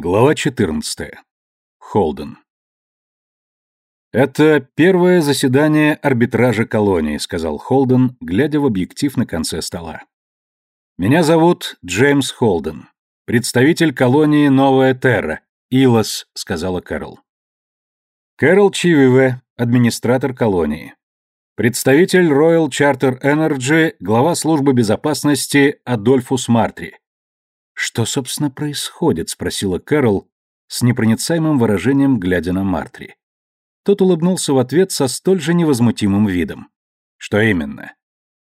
Глава 14. Холден. «Это первое заседание арбитража колонии», — сказал Холден, глядя в объектив на конце стола. «Меня зовут Джеймс Холден, представитель колонии Новая Терра, Илос», — сказала Кэрол. Кэрол Чививе, администратор колонии. Представитель Royal Charter Energy, глава службы безопасности Адольфус Мартри. «Что, собственно, происходит?» — спросила Кэрол с непроницаемым выражением, глядя на Мартри. Тот улыбнулся в ответ со столь же невозмутимым видом. «Что именно?»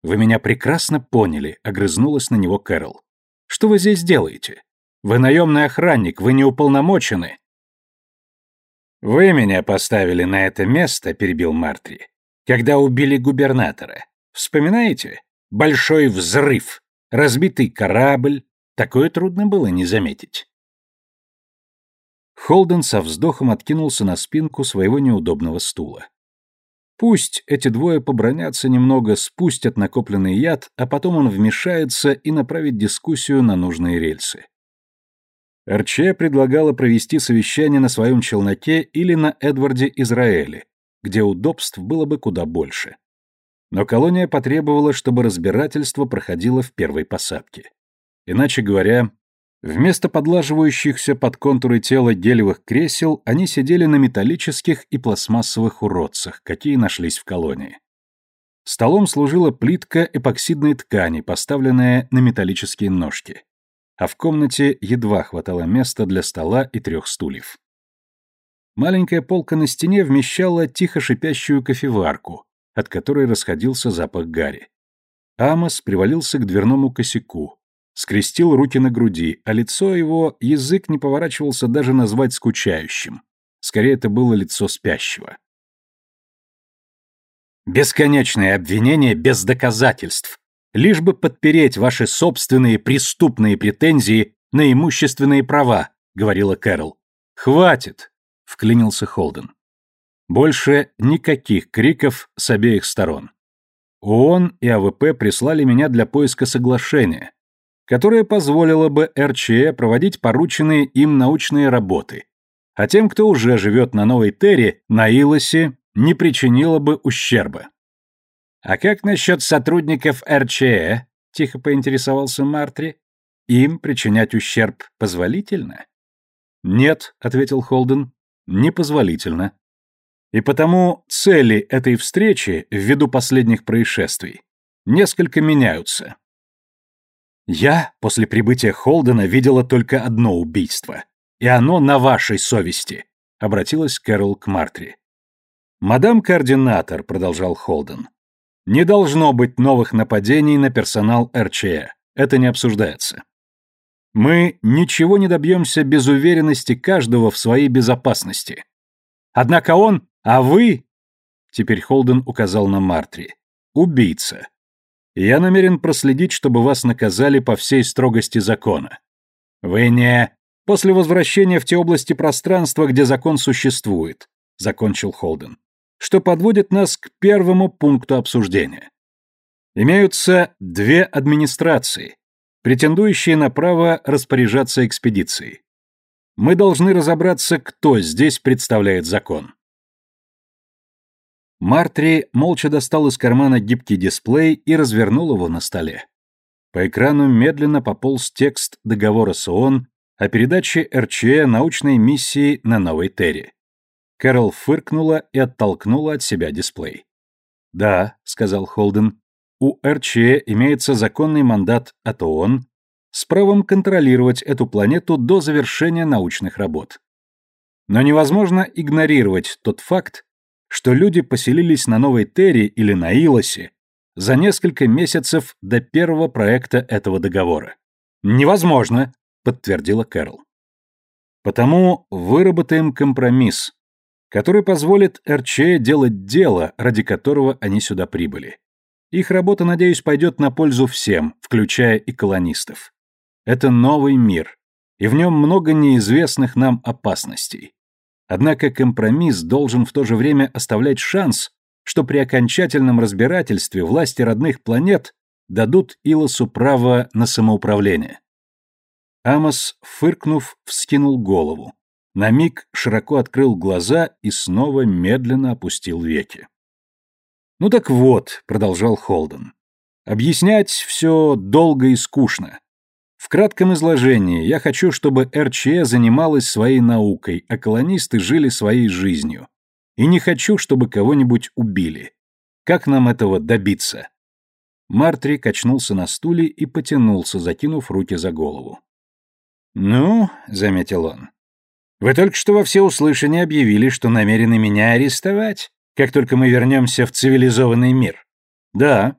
«Вы меня прекрасно поняли», — огрызнулась на него Кэрол. «Что вы здесь делаете? Вы наемный охранник, вы не уполномочены». «Вы меня поставили на это место», — перебил Мартри, «когда убили губернатора. Вспоминаете? Большой взрыв, разбитый корабль, Такое трудно было не заметить. Холден со вздохом откинулся на спинку своего неудобного стула. Пусть эти двое побронятся немного, спустят накопленный яд, а потом он вмешается и направит дискуссию на нужные рельсы. РЧ предлагала провести совещание на своем челноке или на Эдварде Израиле, где удобств было бы куда больше. Но колония потребовала, чтобы разбирательство проходило в первой посадке. Иначе говоря, вместо подлаживающихся под контуры тела гелевых кресел они сидели на металлических и пластмассовых уродцах, какие нашлись в колонии. Столом служила плитка эпоксидной ткани, поставленная на металлические ножки. А в комнате едва хватало места для стола и трех стульев. Маленькая полка на стене вмещала тихо шипящую кофеварку, от которой расходился запах гари. Амос привалился к дверному косяку, скрестил руки на груди, а лицо его, язык не поворачивался даже назвать скучающим. Скорее, это было лицо спящего. Бесконечные обвинения без доказательств, лишь бы подпереть ваши собственные преступные претензии на имущественные права, говорила Кэрол. Хватит, вклинился Холден. Больше никаких криков с обеих сторон. ООН и АВП прислали меня для поиска соглашения, которое позволило бы РЧЭ проводить порученные им научные работы, а тем, кто уже живет на Новой Терре, на Илосе, не причинило бы ущерба. «А как насчет сотрудников РЧЭ?» — тихо поинтересовался Мартри. «Им причинять ущерб позволительно?» «Нет», — ответил Холден, — «непозволительно. И потому цели этой встречи, ввиду последних происшествий, несколько меняются. Я после прибытия Холдена видела только одно убийство. И оно на вашей совести, обратилась Кэрол к Мартри. Мадам координатор, продолжал Холден. Не должно быть новых нападений на персонал РЧЭ. Это не обсуждается. Мы ничего не добьемся без уверенности каждого в своей безопасности. Однако он, а вы... Теперь Холден указал на Мартри. Убийца я намерен проследить, чтобы вас наказали по всей строгости закона. Вы не... После возвращения в те области пространства, где закон существует, закончил Холден, что подводит нас к первому пункту обсуждения. Имеются две администрации, претендующие на право распоряжаться экспедицией. Мы должны разобраться, кто здесь представляет закон. Мартри молча достал из кармана гибкий дисплей и развернул его на столе. По экрану медленно пополз текст договора с ООН о передаче РЧЭ научной миссии на Новой Терре. Кэрол фыркнула и оттолкнула от себя дисплей. «Да», — сказал Холден, — «у РЧЭ имеется законный мандат от ООН с правом контролировать эту планету до завершения научных работ. Но невозможно игнорировать тот факт, что люди поселились на Новой Терре или на Илосе за несколько месяцев до первого проекта этого договора. «Невозможно», — подтвердила Кэрол. «Потому выработаем компромисс, который позволит РЧ делать дело, ради которого они сюда прибыли. Их работа, надеюсь, пойдет на пользу всем, включая и колонистов. Это новый мир, и в нем много неизвестных нам опасностей. Однако компромисс должен в то же время оставлять шанс, что при окончательном разбирательстве власти родных планет дадут Илосу право на самоуправление. Амос, фыркнув, вскинул голову. На миг широко открыл глаза и снова медленно опустил веки. «Ну так вот», — продолжал Холден, — «объяснять все долго и скучно. В кратком изложении я хочу, чтобы РЧЭ занималась своей наукой, а колонисты жили своей жизнью. И не хочу, чтобы кого-нибудь убили. Как нам этого добиться?» Мартри качнулся на стуле и потянулся, закинув руки за голову. «Ну», — заметил он, — «вы только что во всеуслышание объявили, что намерены меня арестовать, как только мы вернемся в цивилизованный мир». «Да».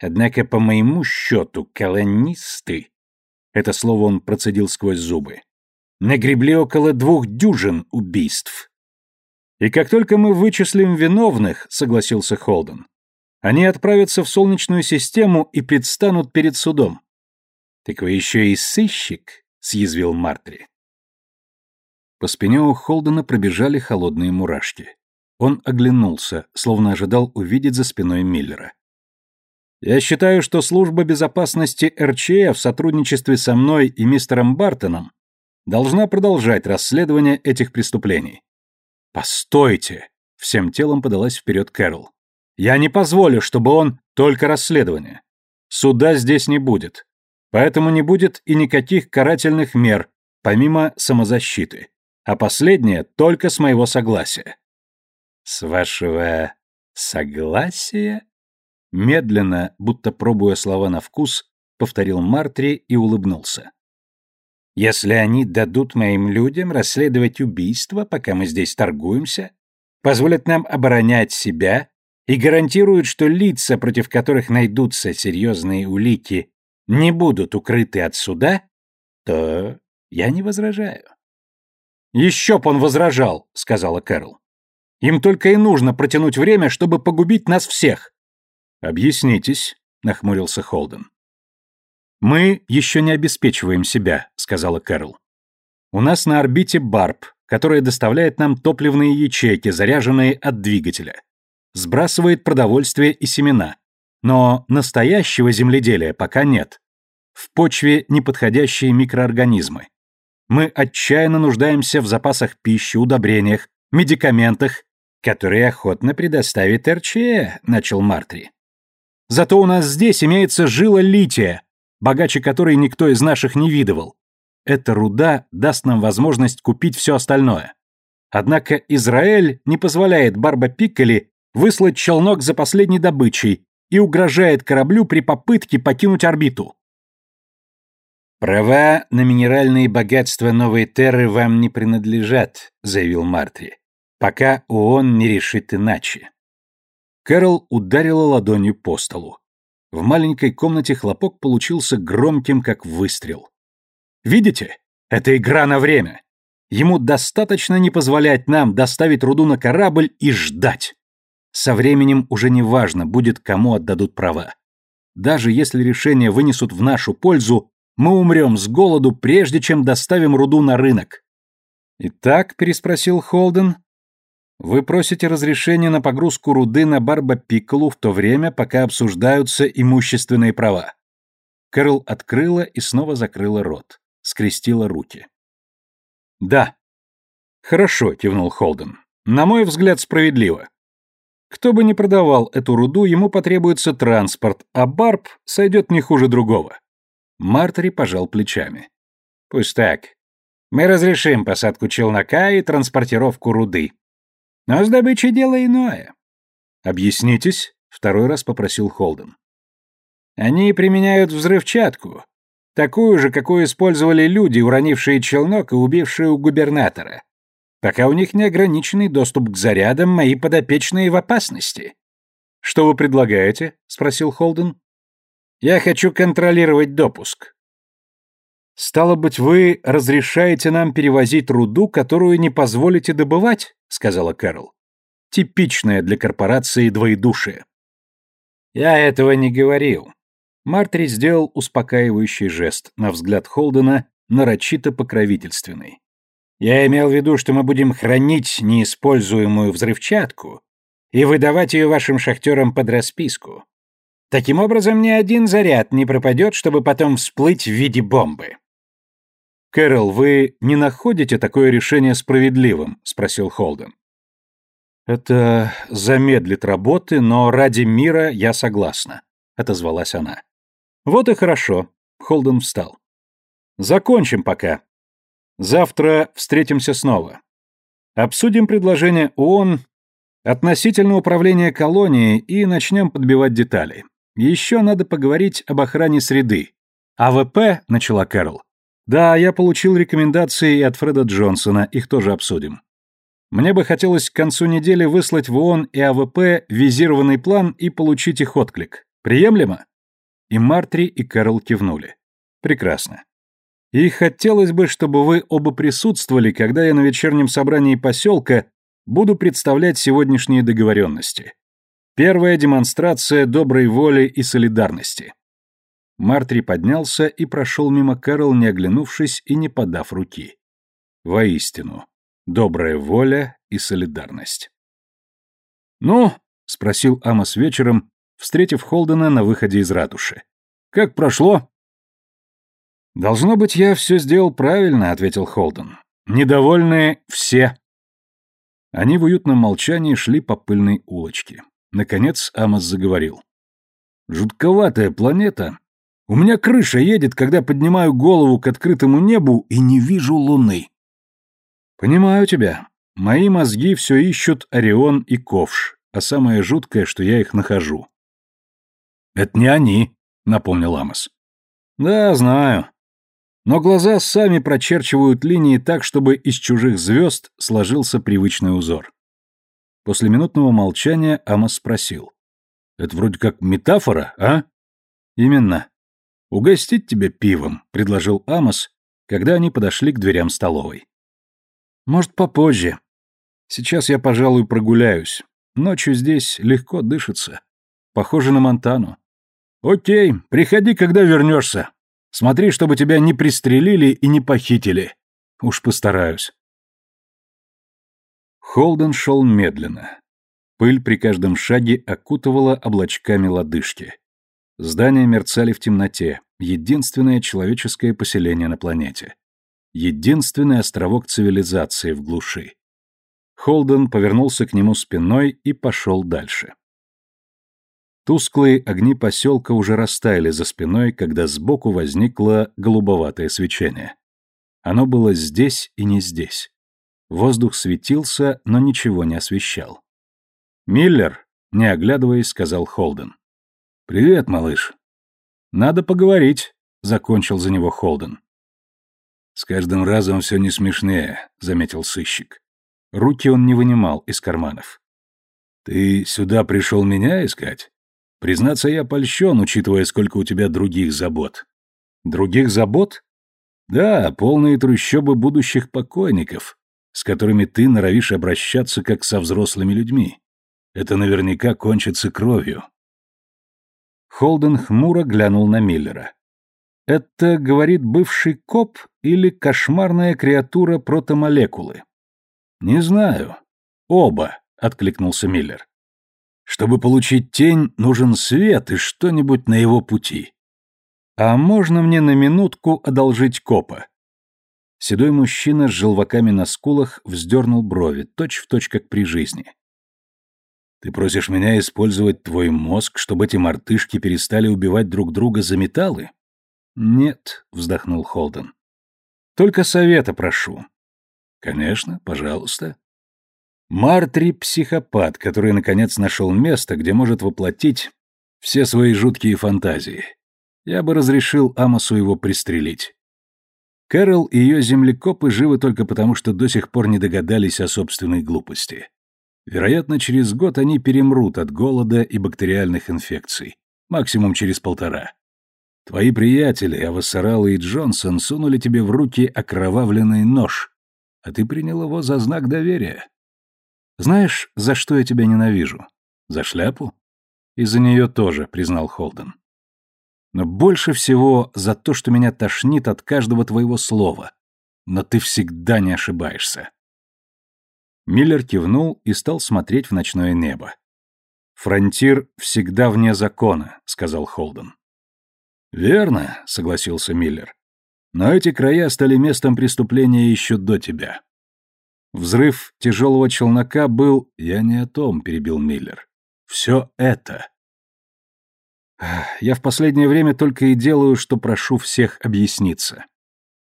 «Однако, по моему счету, колонисты...» Это слово он процедил сквозь зубы. «Нагребли около двух дюжин убийств». «И как только мы вычислим виновных», — согласился Холден, «они отправятся в Солнечную систему и предстанут перед судом». «Так вы еще и сыщик?» съязвил Мартри. По спине у Холдена пробежали холодные мурашки. Он оглянулся, словно ожидал увидеть за спиной Миллера. «Я считаю, что служба безопасности РЧФ в сотрудничестве со мной и мистером Бартоном должна продолжать расследование этих преступлений». «Постойте!» — всем телом подалась вперед Кэрол. «Я не позволю, чтобы он только расследование. Суда здесь не будет. Поэтому не будет и никаких карательных мер, помимо самозащиты. А последнее только с моего согласия. С вашего согласия? Медленно, будто пробуя слова на вкус, повторил Мартри и улыбнулся. Если они дадут моим людям расследовать убийство, пока мы здесь торгуемся, позволят нам оборонять себя и гарантируют, что лица, против которых найдутся серьезные улики, не будут укрыты от суда, то я не возражаю. «Еще б он возражал», — сказала Кэрол. «Им только и нужно протянуть время, чтобы погубить нас всех». «Объяснитесь», — нахмурился Холден. «Мы еще не обеспечиваем себя», — сказала Кэрол. «У нас на орбите Барб, которая доставляет нам топливные ячейки, заряженные от двигателя. Сбрасывает продовольствие и семена. Но настоящего земледелия пока нет. В почве неподходящие микроорганизмы. Мы отчаянно нуждаемся в запасах пищи, удобрениях, медикаментах, которые охотно предоставит РЧЭ, начал Мартри. Зато у нас здесь имеется жила лития, богаче которой никто из наших не видывал. Эта руда даст нам возможность купить все остальное. Однако Израиль не позволяет Барба Пикколи выслать челнок за последней добычей и угрожает кораблю при попытке покинуть орбиту. «Права на минеральные богатства Новой Терры вам не принадлежат», — заявил Мартри, «пока ООН не решит иначе». Кэрол ударила ладонью по столу. В маленькой комнате хлопок получился громким, как выстрел. «Видите? Это игра на время. Ему достаточно не позволять нам доставить руду на корабль и ждать. Со временем уже не важно будет, кому отдадут права. Даже если решение вынесут в нашу пользу, мы умрем с голоду, прежде чем доставим руду на рынок. Итак, переспросил Холден, вы просите разрешения на погрузку руды на Барба Пикколу в то время, пока обсуждаются имущественные права. Кэрол открыла и снова закрыла рот, скрестила руки. Да. Хорошо, кивнул Холден. На мой взгляд, справедливо. Кто бы ни продавал эту руду, ему потребуется транспорт, а Барб сойдет не хуже другого. Мартери пожал плечами. Пусть так. Мы разрешим посадку челнока и транспортировку руды. Но с добычей дело иное. Объяснитесь, второй раз попросил Холден. Они применяют взрывчатку, такую же, какую использовали люди, уронившие челнок и убившие у губернатора. Пока у них неограниченный доступ к зарядам, мои подопечные в опасности. Что вы предлагаете? спросил Холден. Я хочу контролировать допуск. Стало быть, вы разрешаете нам перевозить руду, которую не позволите добывать, сказала Кэрол. Типичная для корпорации двоедушие. Я этого не говорил. Мартри сделал успокаивающий жест, на взгляд Холдена нарочито покровительственный. Я имел в виду, что мы будем хранить неиспользуемую взрывчатку и выдавать ее вашим шахтерам под расписку. Таким образом, ни один заряд не пропадет, чтобы потом всплыть в виде бомбы. «Кэрол, вы не находите такое решение справедливым?» — спросил Холден. «Это замедлит работы, но ради мира я согласна», — отозвалась она. «Вот и хорошо», — Холден встал. «Закончим пока. Завтра встретимся снова. Обсудим предложение ООН относительно управления колонией и начнем подбивать детали. Еще надо поговорить об охране среды. АВП, начала Кэрол. Да, я получил рекомендации и от Фреда Джонсона, их тоже обсудим. Мне бы хотелось к концу недели выслать в ООН и АВП визированный план и получить их отклик. Приемлемо? И Мартри, и Кэрол кивнули. Прекрасно. И хотелось бы, чтобы вы оба присутствовали, когда я на вечернем собрании поселка буду представлять сегодняшние договоренности. Первая демонстрация доброй воли и солидарности. Мартри поднялся и прошел мимо Кэрол, не оглянувшись и не подав руки. Воистину, добрая воля и солидарность. «Ну?» — спросил Амос вечером, встретив Холдена на выходе из ратуши. «Как прошло?» «Должно быть, я все сделал правильно», — ответил Холден. «Недовольны все». Они в уютном молчании шли по пыльной улочке. Наконец Амос заговорил. «Жутковатая планета, у меня крыша едет, когда поднимаю голову к открытому небу и не вижу луны. Понимаю тебя. Мои мозги все ищут Орион и Ковш, а самое жуткое, что я их нахожу. Это не они, напомнил Амос. Да, знаю. Но глаза сами прочерчивают линии так, чтобы из чужих звезд сложился привычный узор. После минутного молчания Амос спросил. «Это вроде как метафора, а?» «Именно. «Угостить тебя пивом», — предложил Амос, когда они подошли к дверям столовой. «Может, попозже. Сейчас я, пожалуй, прогуляюсь. Ночью здесь легко дышится. Похоже на Монтану». «Окей, приходи, когда вернешься. Смотри, чтобы тебя не пристрелили и не похитили. Уж постараюсь». Холден шел медленно. Пыль при каждом шаге окутывала облачками лодыжки. Здания мерцали в темноте, единственное человеческое поселение на планете. Единственный островок цивилизации в глуши. Холден повернулся к нему спиной и пошел дальше. Тусклые огни поселка уже растаяли за спиной, когда сбоку возникло голубоватое свечение. Оно было здесь и не здесь. Воздух светился, но ничего не освещал. «Миллер», — не оглядываясь, сказал Холден. «Привет, малыш». «Надо поговорить», — закончил за него Холден. «С каждым разом все не смешнее», — заметил сыщик. Руки он не вынимал из карманов. «Ты сюда пришел меня искать? Признаться, я польщен, учитывая, сколько у тебя других забот». «Других забот?» «Да, полные трущобы будущих покойников, с которыми ты норовишь обращаться, как со взрослыми людьми. Это наверняка кончится кровью, Холден хмуро глянул на Миллера. «Это, говорит, бывший коп или кошмарная креатура протомолекулы?» «Не знаю. Оба», — откликнулся Миллер. «Чтобы получить тень, нужен свет и что-нибудь на его пути». «А можно мне на минутку одолжить копа?» Седой мужчина с желваками на скулах вздернул брови, точь-в-точь, точь, как при жизни. Ты просишь меня использовать твой мозг, чтобы эти мартышки перестали убивать друг друга за металлы? Нет, вздохнул Холден. Только совета прошу. Конечно, пожалуйста. Мартри — психопат, который, наконец, нашел место, где может воплотить все свои жуткие фантазии. Я бы разрешил Амосу его пристрелить. Кэрол и ее землекопы живы только потому, что до сих пор не догадались о собственной глупости. Вероятно, через год они перемрут от голода и бактериальных инфекций. Максимум через полтора. Твои приятели, Авасарал и Джонсон, сунули тебе в руки окровавленный нож, а ты принял его за знак доверия. Знаешь, за что я тебя ненавижу? За шляпу? И за нее тоже, признал Холден. Но больше всего за то, что меня тошнит от каждого твоего слова. Но ты всегда не ошибаешься. Миллер кивнул и стал смотреть в ночное небо. «Фронтир всегда вне закона», — сказал Холден. «Верно», — согласился Миллер. Но эти края стали местом преступления еще до тебя. Взрыв тяжелого челнока был... Я не о том, перебил Миллер. Все это. Я в последнее время только и делаю, что прошу всех объясниться.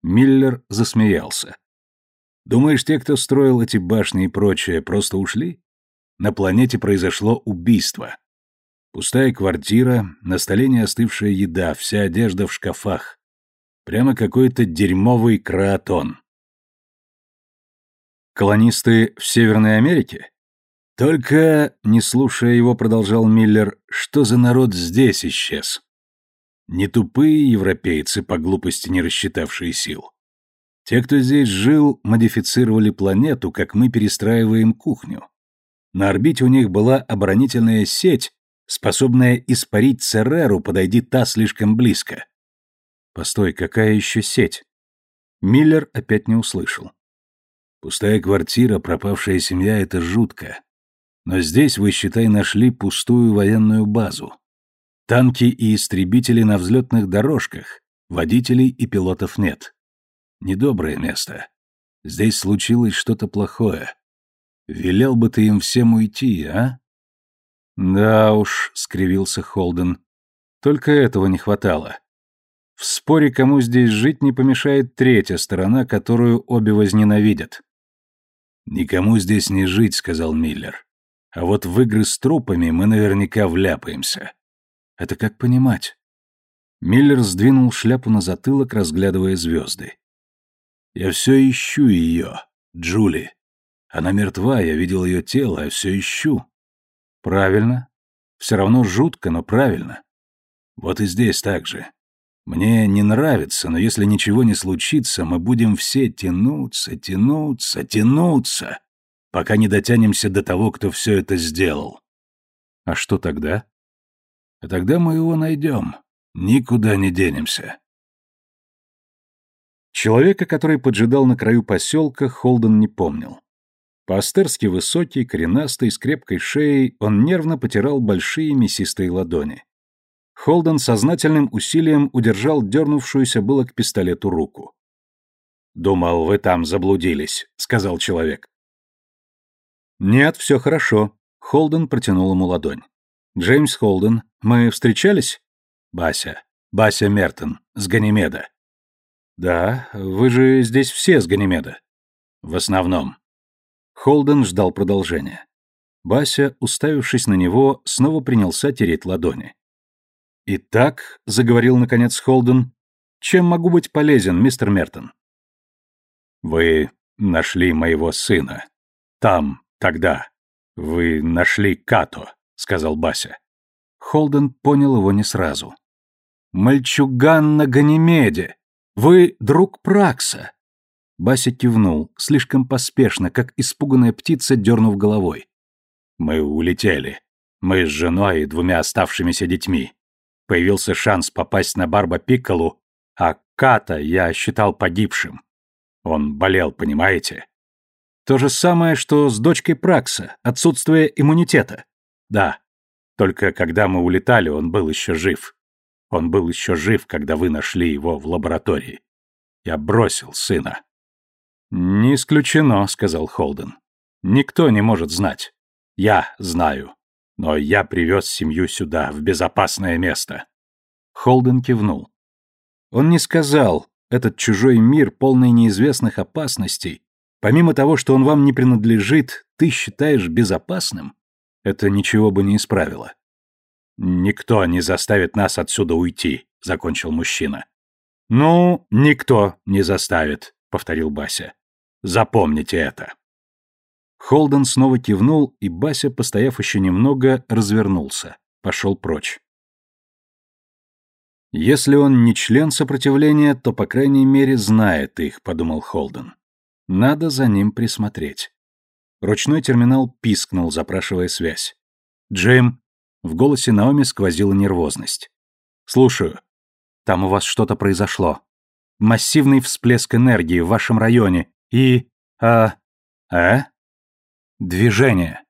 Миллер засмеялся. Думаешь, те, кто строил эти башни и прочее, просто ушли? На планете произошло убийство. Пустая квартира, на столе не остывшая еда, вся одежда в шкафах. Прямо какой-то дерьмовый кратон. Колонисты в Северной Америке? Только, не слушая его, продолжал Миллер, что за народ здесь исчез? Не тупые европейцы, по глупости не рассчитавшие сил. Те, кто здесь жил, модифицировали планету, как мы перестраиваем кухню. На орбите у них была оборонительная сеть, способная испарить Цереру, подойди та слишком близко. Постой, какая еще сеть? Миллер опять не услышал. Пустая квартира, пропавшая семья — это жутко. Но здесь, вы, считай, нашли пустую военную базу. Танки и истребители на взлетных дорожках, водителей и пилотов нет. Недоброе место. Здесь случилось что-то плохое. Велел бы ты им всем уйти, а? Да уж, скривился Холден. Только этого не хватало. В споре, кому здесь жить, не помешает третья сторона, которую обе возненавидят. «Никому здесь не жить», — сказал Миллер. «А вот в игры с трупами мы наверняка вляпаемся». «Это как понимать?» Миллер сдвинул шляпу на затылок, разглядывая звезды. «Я все ищу ее, Джули. Она мертва, я видел ее тело, а все ищу». «Правильно. Все равно жутко, но правильно. Вот и здесь так же. Мне не нравится, но если ничего не случится, мы будем все тянуться, тянуться, тянуться, пока не дотянемся до того, кто все это сделал. А что тогда? А тогда мы его найдем. Никуда не денемся. Человека, который поджидал на краю поселка, Холден не помнил. По-астерски высокий, коренастый, с крепкой шеей, он нервно потирал большие мясистые ладони. Холден сознательным усилием удержал дернувшуюся было к пистолету руку. «Думал, вы там заблудились», — сказал человек. «Нет, все хорошо», — Холден протянул ему ладонь. «Джеймс Холден, мы встречались?» «Бася. Бася Мертон, с Ганимеда». «Да, вы же здесь все с Ганимеда». «В основном». Холден ждал продолжения. Бася, уставившись на него, снова принялся тереть ладони. «Итак», — заговорил наконец Холден, — «чем могу быть полезен, мистер Мертон?» «Вы нашли моего сына. Там, тогда. Вы нашли Като», — сказал Бася. Холден понял его не сразу. «Мальчуган на Ганимеде! Вы друг Пракса!» Бася кивнул, слишком поспешно, как испуганная птица, дернув головой. «Мы улетели. Мы с женой и двумя оставшимися детьми. Появился шанс попасть на Барба Пикколу, а Ката я считал погибшим. Он болел, понимаете? То же самое, что с дочкой Пракса, отсутствие иммунитета. Да, только когда мы улетали, он был еще жив. Он был еще жив, когда вы нашли его в лаборатории. Я бросил сына. «Не исключено», — сказал Холден. «Никто не может знать. Я знаю. Но я привез семью сюда, в безопасное место. Холден кивнул. Он не сказал, этот чужой мир, полный неизвестных опасностей, помимо того, что он вам не принадлежит, ты считаешь безопасным, это ничего бы не исправило. «Никто не заставит нас отсюда уйти», — закончил мужчина. «Ну, никто не заставит», — повторил Бася. «Запомните это». Холден снова кивнул, и Бася, постояв еще немного, развернулся, пошел прочь. «Если он не член сопротивления, то, по крайней мере, знает их», — подумал Холден. «Надо за ним присмотреть». Ручной терминал пискнул, запрашивая связь. «Джим!» — в голосе Наоми сквозила нервозность. «Слушаю. Там у вас что-то произошло. Массивный всплеск энергии в вашем районе. И... а... а?» Движение.